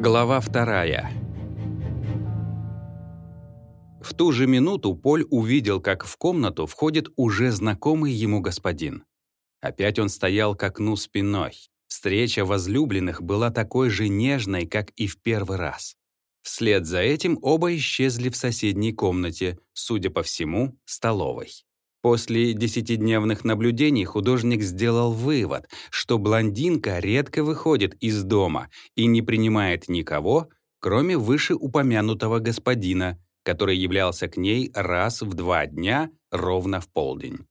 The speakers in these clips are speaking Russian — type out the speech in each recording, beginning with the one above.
Глава вторая. В ту же минуту Поль увидел, как в комнату входит уже знакомый ему господин. Опять он стоял к окну спиной. Встреча возлюбленных была такой же нежной, как и в первый раз. Вслед за этим оба исчезли в соседней комнате, судя по всему, столовой. После десятидневных наблюдений художник сделал вывод, что блондинка редко выходит из дома и не принимает никого, кроме вышеупомянутого господина, который являлся к ней раз в два дня ровно в полдень.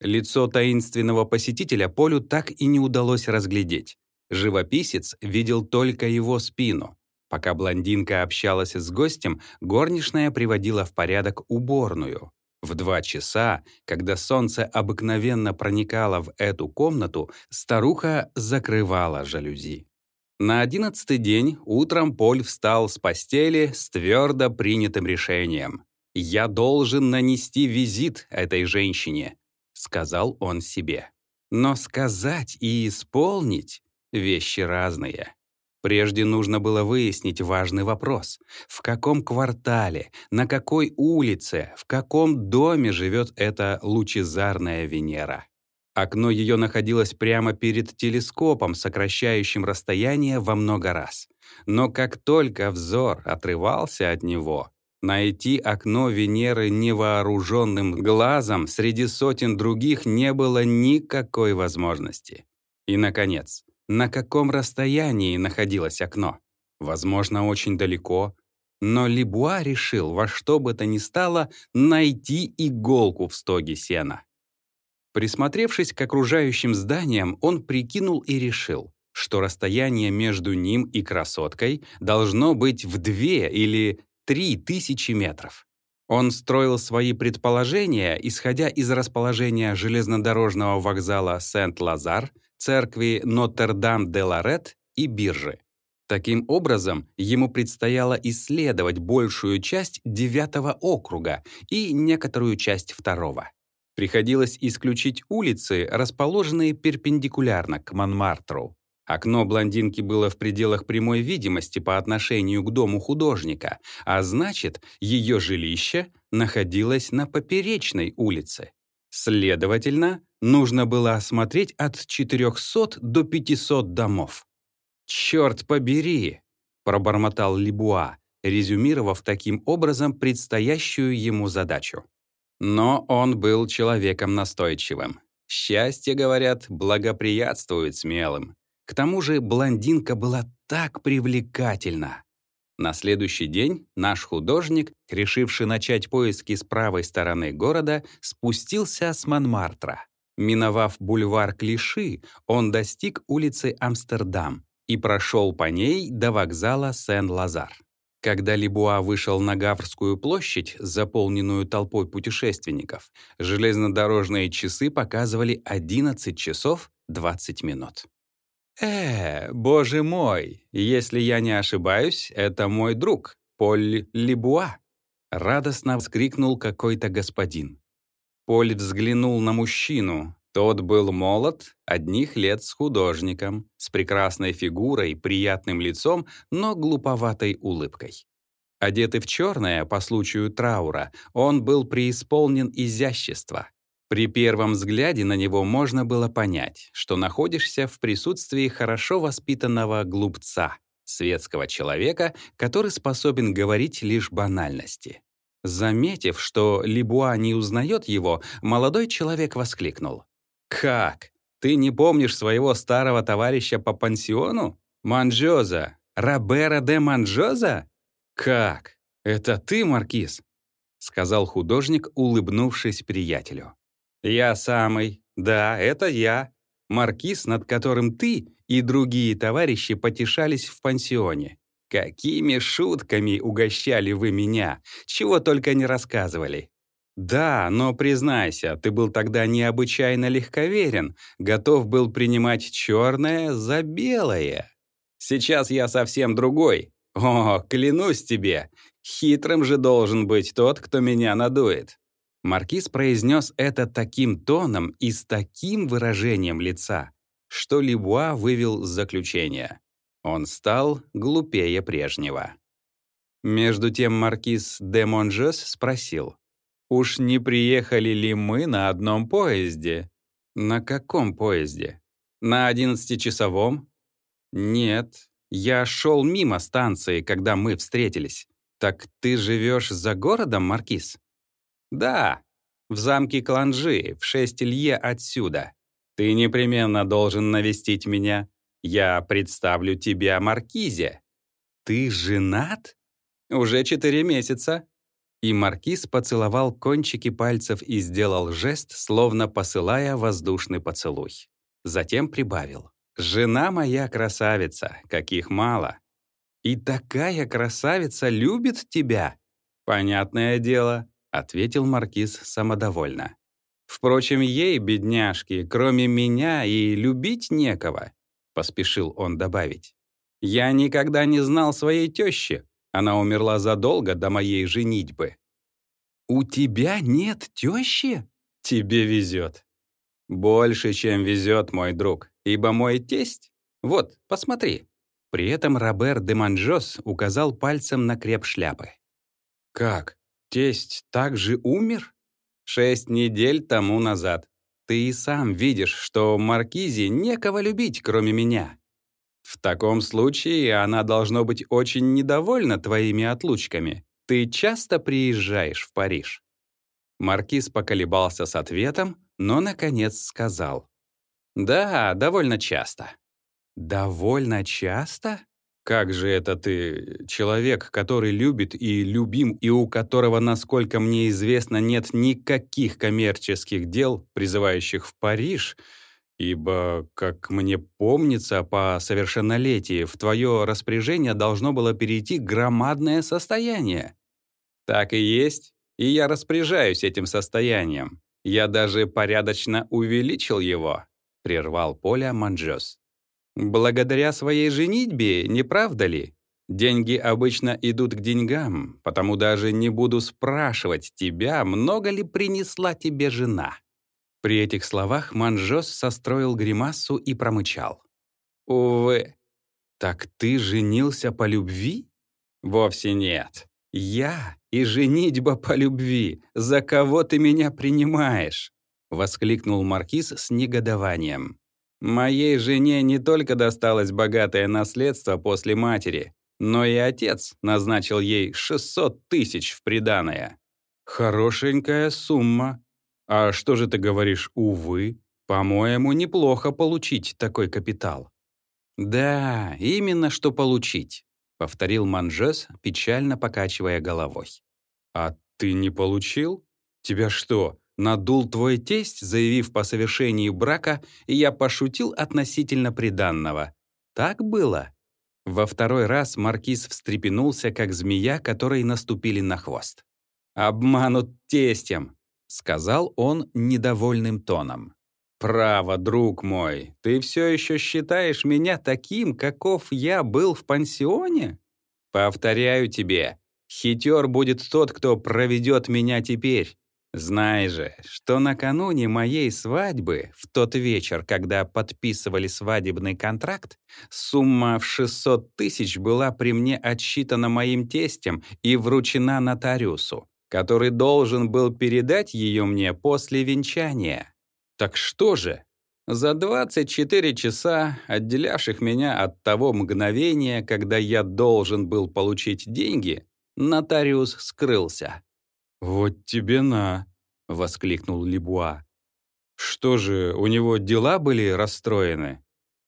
Лицо таинственного посетителя Полю так и не удалось разглядеть. Живописец видел только его спину. Пока блондинка общалась с гостем, горничная приводила в порядок уборную. В два часа, когда солнце обыкновенно проникало в эту комнату, старуха закрывала жалюзи. На одиннадцатый день утром Поль встал с постели с твердо принятым решением. «Я должен нанести визит этой женщине», — сказал он себе. Но сказать и исполнить — вещи разные. Прежде нужно было выяснить важный вопрос. В каком квартале, на какой улице, в каком доме живет эта лучезарная Венера? Окно ее находилось прямо перед телескопом, сокращающим расстояние во много раз. Но как только взор отрывался от него, найти окно Венеры невооруженным глазом среди сотен других не было никакой возможности. И, наконец, на каком расстоянии находилось окно. Возможно, очень далеко. Но Либуа решил во что бы то ни стало найти иголку в стоге сена. Присмотревшись к окружающим зданиям, он прикинул и решил, что расстояние между ним и красоткой должно быть в две или три тысячи метров. Он строил свои предположения, исходя из расположения железнодорожного вокзала Сент-Лазар, церкви Нотр-Дам-де-Лорет и биржи. Таким образом, ему предстояло исследовать большую часть девятого округа и некоторую часть второго. Приходилось исключить улицы, расположенные перпендикулярно к Монмартру. Окно блондинки было в пределах прямой видимости по отношению к дому художника, а значит, ее жилище находилось на поперечной улице. Следовательно, нужно было осмотреть от 400 до 500 домов. «Черт побери!» — пробормотал Либуа, резюмировав таким образом предстоящую ему задачу. Но он был человеком настойчивым. Счастье, говорят, благоприятствует смелым. К тому же блондинка была так привлекательна. На следующий день наш художник, решивший начать поиски с правой стороны города, спустился с Монмартра. Миновав бульвар Клиши, он достиг улицы Амстердам и прошел по ней до вокзала Сен-Лазар. Когда Либуа вышел на Гаврскую площадь, заполненную толпой путешественников, железнодорожные часы показывали 11 часов 20 минут. «Э, боже мой, если я не ошибаюсь, это мой друг, Поль Либуа!» Радостно вскрикнул какой-то господин. Поль взглянул на мужчину. Тот был молод, одних лет с художником, с прекрасной фигурой, приятным лицом, но глуповатой улыбкой. Одетый в черное по случаю траура, он был преисполнен изящества, при первом взгляде на него можно было понять, что находишься в присутствии хорошо воспитанного глупца, светского человека, который способен говорить лишь банальности. Заметив, что Либуа не узнает его, молодой человек воскликнул. «Как? Ты не помнишь своего старого товарища по пансиону? Манджоза? Робера де Манджоза? Как? Это ты, Маркиз?» — сказал художник, улыбнувшись приятелю. «Я самый. Да, это я. Маркиз, над которым ты и другие товарищи потешались в пансионе. Какими шутками угощали вы меня, чего только не рассказывали. Да, но признайся, ты был тогда необычайно легковерен, готов был принимать черное за белое. Сейчас я совсем другой. О, клянусь тебе, хитрым же должен быть тот, кто меня надует. Маркиз произнес это таким тоном и с таким выражением лица, что Либуа вывел заключение. Он стал глупее прежнего. Между тем маркиз де Монжес спросил, «Уж не приехали ли мы на одном поезде?» «На каком поезде? На одиннадцатичасовом?» «Нет, я шел мимо станции, когда мы встретились. Так ты живешь за городом, маркиз?» «Да, в замке Кланжи, в шесть лье отсюда. Ты непременно должен навестить меня. Я представлю тебя маркизе». «Ты женат?» «Уже четыре месяца». И маркиз поцеловал кончики пальцев и сделал жест, словно посылая воздушный поцелуй. Затем прибавил. «Жена моя красавица, каких мало. И такая красавица любит тебя?» «Понятное дело», — ответил маркиз самодовольно. «Впрочем, ей, бедняжке, кроме меня и любить некого», — поспешил он добавить. «Я никогда не знал своей тещи, она умерла задолго до моей женитьбы. «У тебя нет тещи?» «Тебе везет». «Больше, чем везет, мой друг, ибо мой тесть... Вот, посмотри». При этом Робер де Манжос указал пальцем на креп шляпы. «Как? Тесть также умер?» «Шесть недель тому назад. Ты и сам видишь, что Маркизе некого любить, кроме меня. В таком случае она должно быть очень недовольна твоими отлучками. Ты часто приезжаешь в Париж?» Маркиз поколебался с ответом, но, наконец, сказал. «Да, довольно часто». «Довольно часто? Как же это ты, человек, который любит и любим, и у которого, насколько мне известно, нет никаких коммерческих дел, призывающих в Париж, Ибо, как мне помнится, по совершеннолетии в твое распоряжение должно было перейти громадное состояние. Так и есть, и я распоряжаюсь этим состоянием. Я даже порядочно увеличил его, прервал Поля Манджос. Благодаря своей женитьбе, не правда ли? Деньги обычно идут к деньгам, потому даже не буду спрашивать тебя, много ли принесла тебе жена. При этих словах Манжос состроил гримасу и промычал. «Увы, так ты женился по любви?» «Вовсе нет. Я и женитьба по любви. За кого ты меня принимаешь?» — воскликнул Маркиз с негодованием. «Моей жене не только досталось богатое наследство после матери, но и отец назначил ей 600 тысяч в приданое». «Хорошенькая сумма», а что же ты говоришь «увы»? По-моему, неплохо получить такой капитал. Да, именно что получить, повторил Манжес, печально покачивая головой. А ты не получил? Тебя что, надул твой тесть, заявив по совершении брака, и я пошутил относительно приданного. Так было? Во второй раз маркиз встрепенулся, как змея, которой наступили на хвост. «Обманут тестем! сказал он недовольным тоном. «Право, друг мой, ты все еще считаешь меня таким, каков я был в пансионе? Повторяю тебе, хитер будет тот, кто проведет меня теперь. Знай же, что накануне моей свадьбы, в тот вечер, когда подписывали свадебный контракт, сумма в 600 тысяч была при мне отсчитана моим тестем и вручена нотариусу который должен был передать ее мне после венчания. Так что же? За 24 часа, отделявших меня от того мгновения, когда я должен был получить деньги, нотариус скрылся. «Вот тебе на!» — воскликнул Лебуа. «Что же, у него дела были расстроены?»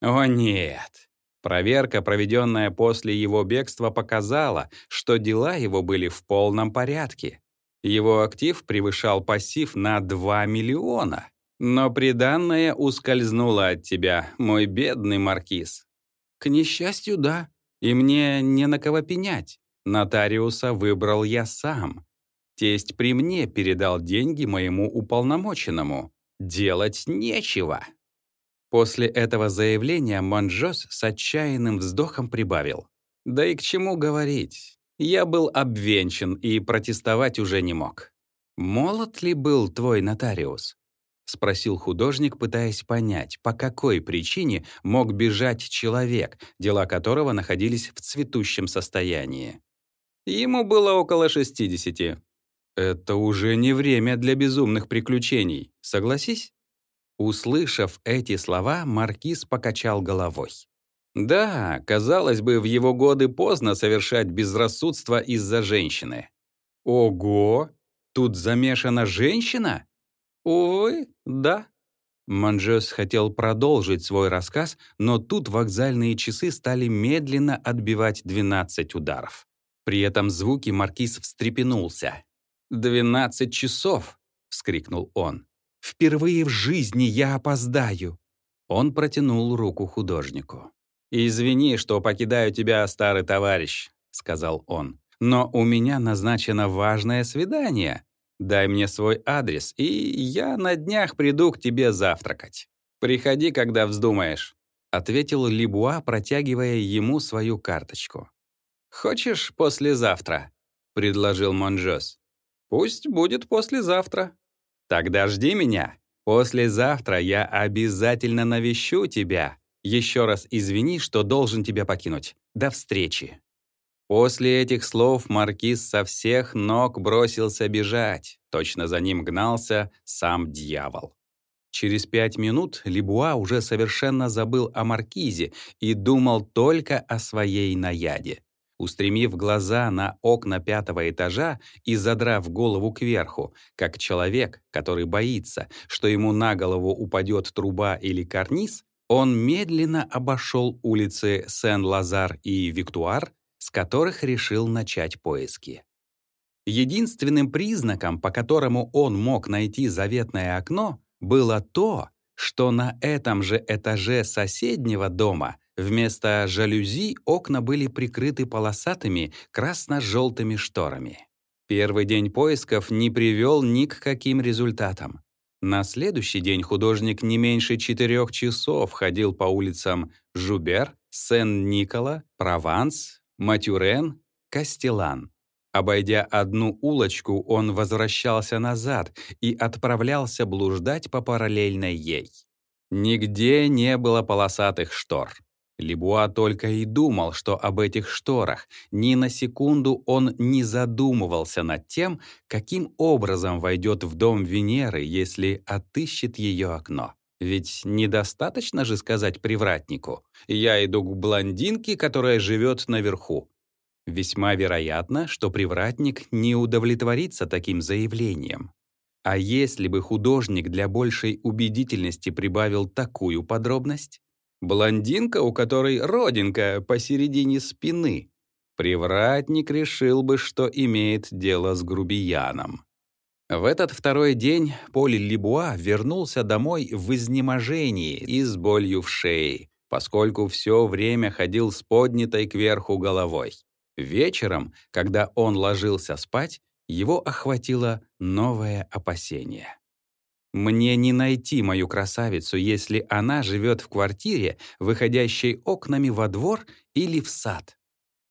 «О нет!» Проверка, проведенная после его бегства, показала, что дела его были в полном порядке. Его актив превышал пассив на 2 миллиона. Но приданное ускользнуло от тебя, мой бедный маркиз. К несчастью, да. И мне не на кого пенять. Нотариуса выбрал я сам. Тесть при мне передал деньги моему уполномоченному. Делать нечего. После этого заявления Монжос с отчаянным вздохом прибавил. Да и к чему говорить? Я был обвенчан и протестовать уже не мог. Молод ли был твой нотариус? спросил художник, пытаясь понять, по какой причине мог бежать человек, дела которого находились в цветущем состоянии. Ему было около 60. Это уже не время для безумных приключений, согласись? Услышав эти слова, маркиз покачал головой. Да, казалось бы, в его годы поздно совершать безрассудство из-за женщины. Ого! Тут замешана женщина? Увы, да. Манжес хотел продолжить свой рассказ, но тут вокзальные часы стали медленно отбивать 12 ударов. При этом звуки маркиз встрепенулся. «Двенадцать часов!» — вскрикнул он. «Впервые в жизни я опоздаю!» Он протянул руку художнику. «Извини, что покидаю тебя, старый товарищ», — сказал он. «Но у меня назначено важное свидание. Дай мне свой адрес, и я на днях приду к тебе завтракать. Приходи, когда вздумаешь», — ответил Либуа, протягивая ему свою карточку. «Хочешь послезавтра?» — предложил Монжос. «Пусть будет послезавтра». «Тогда жди меня. Послезавтра я обязательно навещу тебя. Еще раз извини, что должен тебя покинуть. До встречи». После этих слов маркиз со всех ног бросился бежать. Точно за ним гнался сам дьявол. Через пять минут Лебуа уже совершенно забыл о маркизе и думал только о своей наяде. Устремив глаза на окна пятого этажа и задрав голову кверху, как человек, который боится, что ему на голову упадет труба или карниз, он медленно обошел улицы Сен-Лазар и Виктуар, с которых решил начать поиски. Единственным признаком, по которому он мог найти заветное окно, было то, что на этом же этаже соседнего дома вместо жалюзи окна были прикрыты полосатыми красно-желтыми шторами. Первый день поисков не привел ни к каким результатам. На следующий день художник не меньше четырех часов ходил по улицам Жубер, Сен-Никола, Прованс, Матюрен, Кастелан. Обойдя одну улочку, он возвращался назад и отправлялся блуждать по параллельной ей. Нигде не было полосатых штор. Лебуа только и думал, что об этих шторах. Ни на секунду он не задумывался над тем, каким образом войдет в дом Венеры, если отыщет ее окно. Ведь недостаточно же сказать привратнику «Я иду к блондинке, которая живет наверху». Весьма вероятно, что привратник не удовлетворится таким заявлением. А если бы художник для большей убедительности прибавил такую подробность? Блондинка, у которой родинка посередине спины. Привратник решил бы, что имеет дело с грубияном. В этот второй день Поль Либуа вернулся домой в изнеможении и с болью в шее, поскольку все время ходил с поднятой кверху головой. Вечером, когда он ложился спать, его охватило новое опасение. «Мне не найти мою красавицу, если она живет в квартире, выходящей окнами во двор или в сад.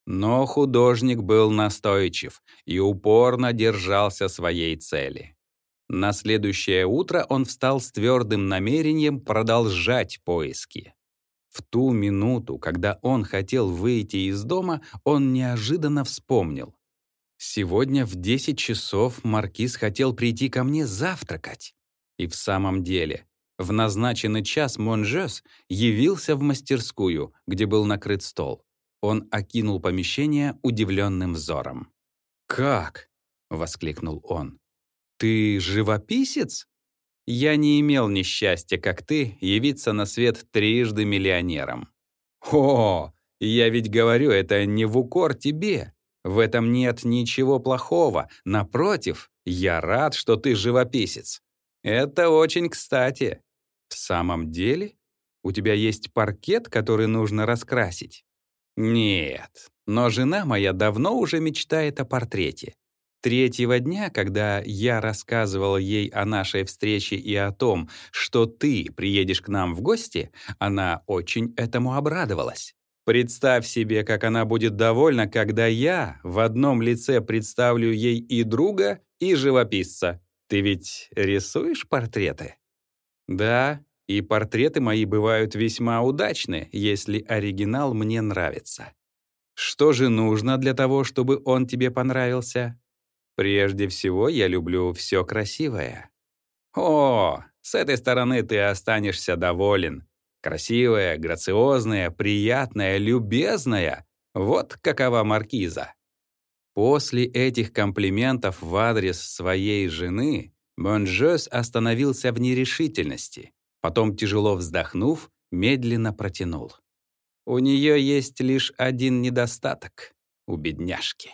Но художник был настойчив и упорно держался своей цели. На следующее утро он встал с твердым намерением продолжать поиски. В ту минуту, когда он хотел выйти из дома, он неожиданно вспомнил. «Сегодня в 10 часов маркиз хотел прийти ко мне завтракать». И в самом деле, в назначенный час Монжес явился в мастерскую, где был накрыт стол. Он окинул помещение удивленным взором. «Как?» — воскликнул он. «Ты живописец?» «Я не имел несчастья, как ты, явиться на свет трижды миллионером». «О, я ведь говорю, это не в укор тебе. В этом нет ничего плохого. Напротив, я рад, что ты живописец. Это очень кстати. В самом деле? У тебя есть паркет, который нужно раскрасить? Нет, но жена моя давно уже мечтает о портрете. Третьего дня, когда я рассказывал ей о нашей встрече и о том, что ты приедешь к нам в гости, она очень этому обрадовалась. Представь себе, как она будет довольна, когда я в одном лице представлю ей и друга, и живописца. Ты ведь рисуешь портреты? Да, и портреты мои бывают весьма удачны, если оригинал мне нравится. Что же нужно для того, чтобы он тебе понравился? Прежде всего, я люблю все красивое. О, с этой стороны ты останешься доволен. Красивая, грациозная, приятная, любезная. Вот какова маркиза. После этих комплиментов в адрес своей жены Монжес остановился в нерешительности. Потом, тяжело вздохнув, медленно протянул. У нее есть лишь один недостаток — у бедняжки.